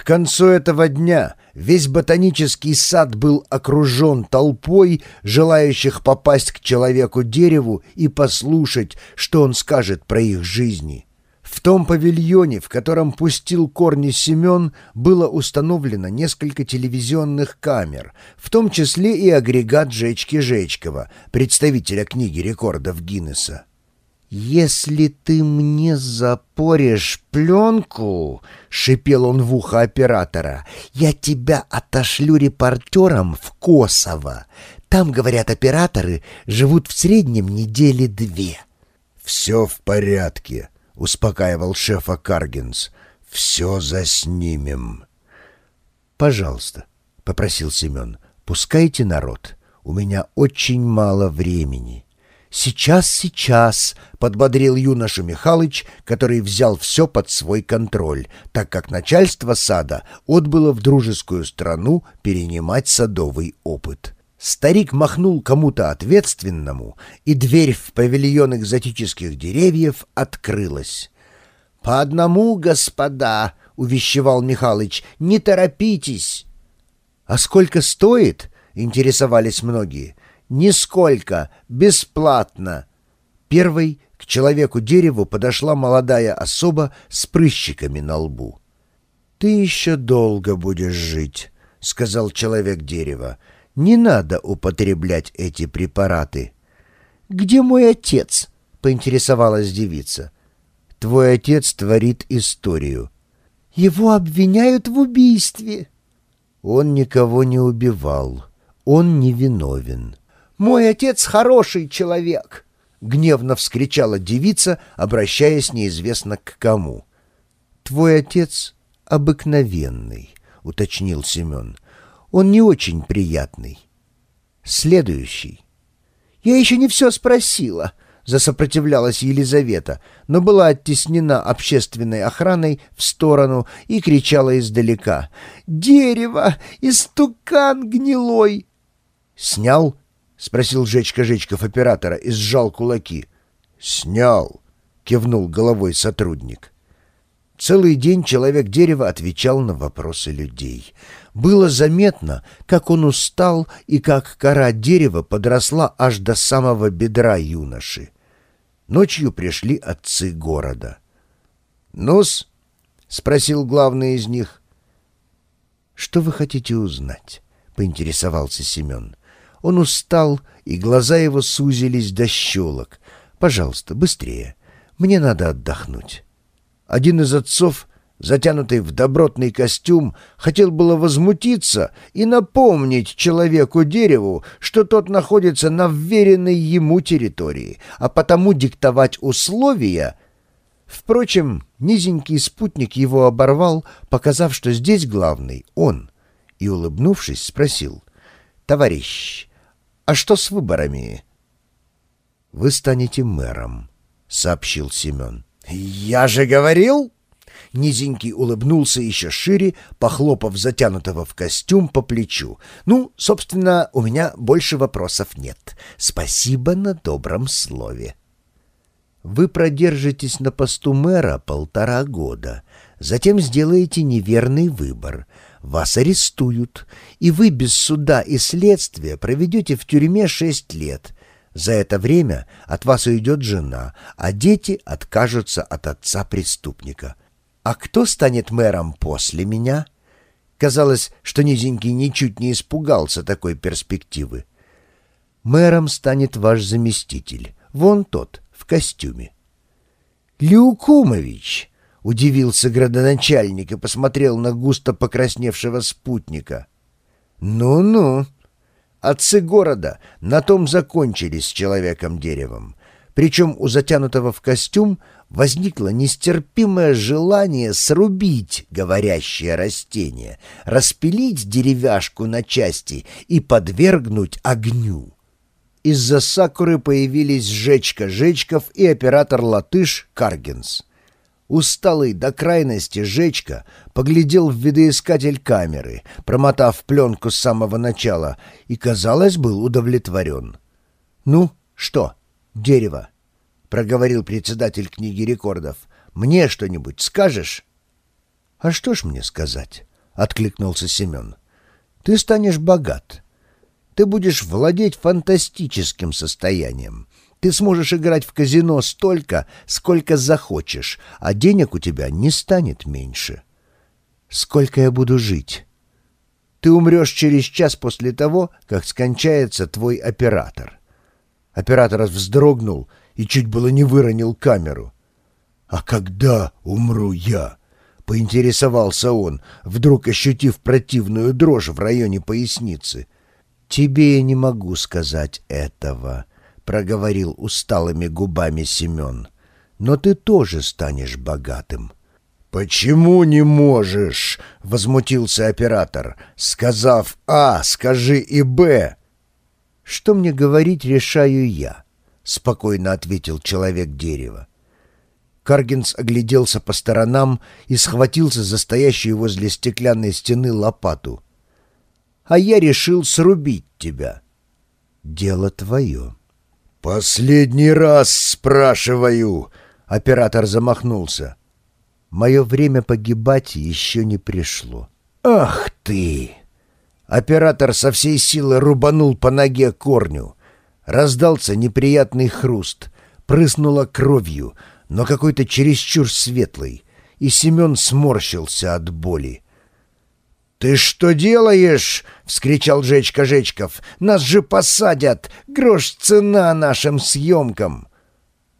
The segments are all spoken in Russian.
К концу этого дня весь ботанический сад был окружен толпой, желающих попасть к человеку-дереву и послушать, что он скажет про их жизни. В том павильоне, в котором пустил корни Семен, было установлено несколько телевизионных камер, в том числе и агрегат Жечки Жечкова, представителя книги рекордов Гиннесса. «Если ты мне запоришь пленку, — шипел он в ухо оператора, — я тебя отошлю репортерам в Косово. Там, говорят операторы, живут в среднем недели две». «Все в порядке», — успокаивал шефа Каргинс. «Все заснимем». «Пожалуйста», — попросил Семен, — «пускайте народ. У меня очень мало времени». «Сейчас, сейчас!» — подбодрил юноша Михалыч, который взял все под свой контроль, так как начальство сада отбыло в дружескую страну перенимать садовый опыт. Старик махнул кому-то ответственному, и дверь в павильон экзотических деревьев открылась. «По одному, господа!» — увещевал Михалыч. «Не торопитесь!» «А сколько стоит?» — интересовались многие. «Нисколько, бесплатно». Первой к человеку-дереву подошла молодая особа с прыщиками на лбу. «Ты еще долго будешь жить», — сказал человек-дерево. «Не надо употреблять эти препараты». «Где мой отец?» — поинтересовалась девица. «Твой отец творит историю». «Его обвиняют в убийстве». «Он никого не убивал. Он невиновен». «Мой отец хороший человек!» — гневно вскричала девица, обращаясь неизвестно к кому. «Твой отец обыкновенный», — уточнил Семен. «Он не очень приятный. Следующий». «Я еще не все спросила», — засопротивлялась Елизавета, но была оттеснена общественной охраной в сторону и кричала издалека. «Дерево! Истукан гнилой!» «Снял?» — спросил Жечка Жечков оператора и сжал кулаки. «Снял», — кивнул головой сотрудник. Целый день человек-дерево отвечал на вопросы людей. Было заметно, как он устал и как кора дерева подросла аж до самого бедра юноши. Ночью пришли отцы города. «Ну-с?» — спросил главный из них. «Что вы хотите узнать?» — поинтересовался Семен. Он устал, и глаза его сузились до щелок. «Пожалуйста, быстрее. Мне надо отдохнуть». Один из отцов, затянутый в добротный костюм, хотел было возмутиться и напомнить человеку-дереву, что тот находится на вверенной ему территории, а потому диктовать условия — Впрочем, низенький спутник его оборвал, показав, что здесь главный он, и, улыбнувшись, спросил, «Товарищ, а что с выборами?» «Вы станете мэром», — сообщил Семен. «Я же говорил!» Низенький улыбнулся еще шире, похлопав затянутого в костюм по плечу. «Ну, собственно, у меня больше вопросов нет. Спасибо на добром слове». «Вы продержитесь на посту мэра полтора года, затем сделаете неверный выбор вас арестуют, и вы без суда и следствия проведете в тюрьме шесть лет. За это время от вас уйдет жена, а дети откажутся от отца преступника. А кто станет мэром после меня? Казалось, что низенький ничуть не испугался такой перспективы. Мэром станет ваш заместитель, вон тот, в костюме. «Люкумович!» — удивился градоначальник и посмотрел на густо покрасневшего спутника. «Ну-ну, отцы города на том закончились с человеком-деревом. Причем у затянутого в костюм возникло нестерпимое желание срубить говорящее растение, распилить деревяшку на части и подвергнуть огню. Из-за сакуры появились Жечка Жечков и оператор-латыш Каргенс. Усталый до крайности Жечка поглядел в видоискатель камеры, промотав пленку с самого начала, и, казалось, был удовлетворен. «Ну, что, дерево?» — проговорил председатель книги рекордов. «Мне что-нибудь скажешь?» «А что ж мне сказать?» — откликнулся Семен. «Ты станешь богат. Ты будешь владеть фантастическим состоянием. Ты сможешь играть в казино столько, сколько захочешь, а денег у тебя не станет меньше. Сколько я буду жить? Ты умрешь через час после того, как скончается твой оператор». Оператор вздрогнул и чуть было не выронил камеру. «А когда умру я?» — поинтересовался он, вдруг ощутив противную дрожь в районе поясницы. «Тебе я не могу сказать этого», — проговорил усталыми губами Семен. «Но ты тоже станешь богатым». «Почему не можешь?» — возмутился оператор. «Сказав А, скажи и Б». «Что мне говорить, решаю я», — спокойно ответил человек дерева. Каргинс огляделся по сторонам и схватился за стоящую возле стеклянной стены лопату. «А я решил срубить тебя». «Дело твое». «Последний раз спрашиваю!» — оператор замахнулся. «Мое время погибать еще не пришло». «Ах ты!» Оператор со всей силы рубанул по ноге корню. Раздался неприятный хруст, прыснула кровью, но какой-то чересчур светлый, и Семен сморщился от боли. «Ты что делаешь?» — вскричал Жечка Жечков. «Нас же посадят! Грош цена нашим съемкам!»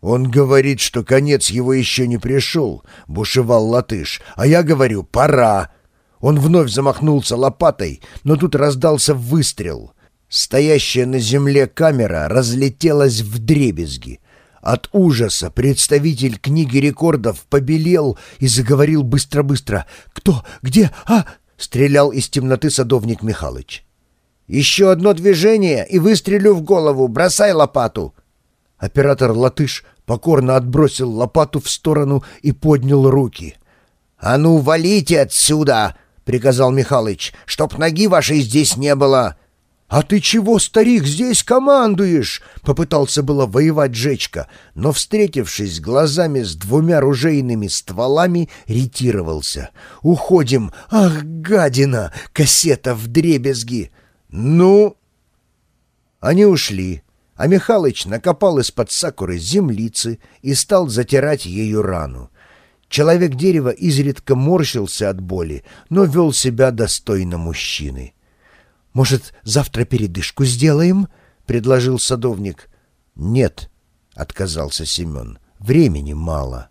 «Он говорит, что конец его еще не пришел», — бушевал латыш. «А я говорю, пора!» Он вновь замахнулся лопатой, но тут раздался выстрел. Стоящая на земле камера разлетелась в дребезги. От ужаса представитель книги рекордов побелел и заговорил быстро-быстро. «Кто? Где? А?» — стрелял из темноты садовник Михалыч. «Еще одно движение, и выстрелю в голову. Бросай лопату!» Оператор Латыш покорно отбросил лопату в сторону и поднял руки. «А ну, валите отсюда!» — приказал Михалыч. «Чтоб ноги вашей здесь не было!» «А ты чего, старик, здесь командуешь?» — попытался было воевать Жечка, но, встретившись глазами с двумя ружейными стволами, ретировался. «Уходим! Ах, гадина! Кассета в дребезги!» «Ну...» Они ушли, а Михалыч накопал из-под сакуры землицы и стал затирать ею рану. Человек дерева изредка морщился от боли, но вел себя достойно мужчины. «Может, завтра передышку сделаем?» — предложил садовник. «Нет», — отказался Семен, — «времени мало».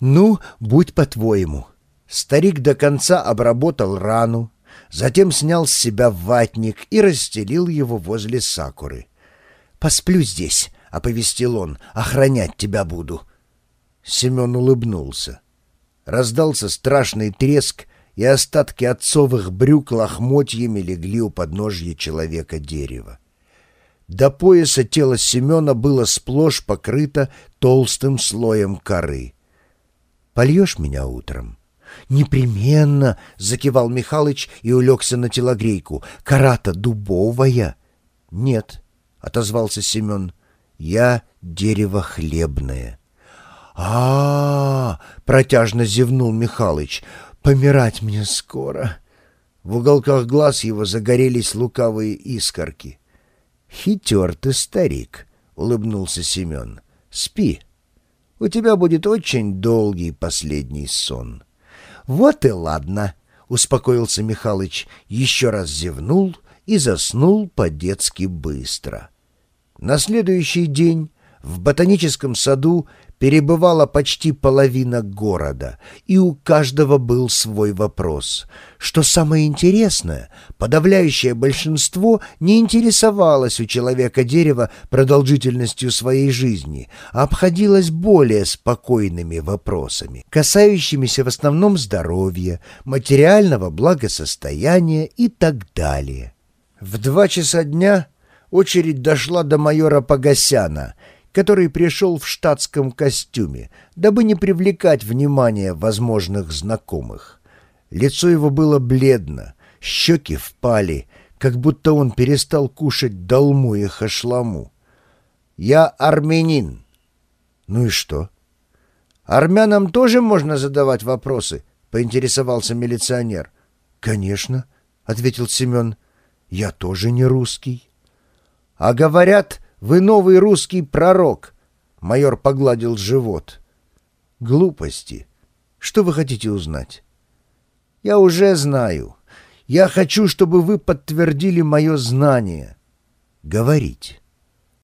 «Ну, будь по-твоему». Старик до конца обработал рану, затем снял с себя ватник и расстелил его возле сакуры. «Посплю здесь», — оповестил он, — «охранять тебя буду». Семен улыбнулся. Раздался страшный треск, и остатки отцовых брюк лохмотьями легли у подножья человека дерева. До пояса тело Семена было сплошь покрыто толстым слоем коры. «Польешь меня утром?» «Непременно!» — закивал Михалыч и улегся на телогрейку. «Кора-то дубовая!» «Нет», — отозвался Семен, — «я дерево хлебное». А, -а, -а протяжно зевнул Михалыч. Помирать мне скоро. В уголках глаз его загорелись лукавые искорки. Хитер ты, старик, улыбнулся Семен. Спи. У тебя будет очень долгий последний сон. Вот и ладно, успокоился Михалыч, еще раз зевнул и заснул по-детски быстро. На следующий день в ботаническом саду перебывала почти половина города, и у каждого был свой вопрос. Что самое интересное, подавляющее большинство не интересовалось у человека дерева продолжительностью своей жизни, а обходилось более спокойными вопросами, касающимися в основном здоровья, материального благосостояния и так далее. В два часа дня очередь дошла до майора Погосяна — который пришел в штатском костюме, дабы не привлекать внимание возможных знакомых. Лицо его было бледно, щеки впали, как будто он перестал кушать долму и хашламу. «Я армянин». «Ну и что?» «Армянам тоже можно задавать вопросы?» — поинтересовался милиционер. «Конечно», — ответил Семен, — «я тоже не русский». «А говорят, вы новый русский пророк», — майор погладил живот. «Глупости. Что вы хотите узнать?» «Я уже знаю. Я хочу, чтобы вы подтвердили мое знание». «Говорить».